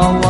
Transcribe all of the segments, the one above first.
awal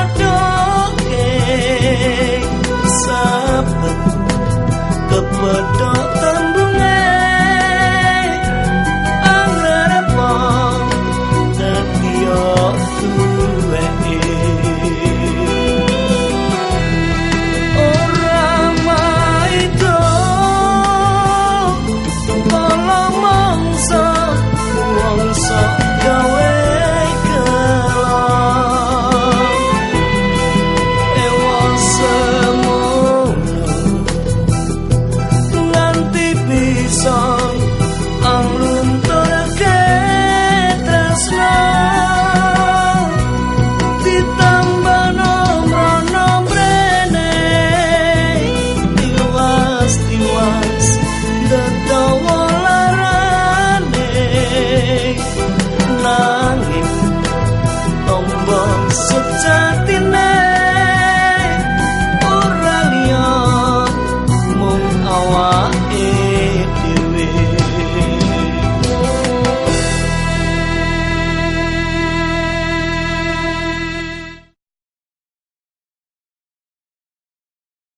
kepada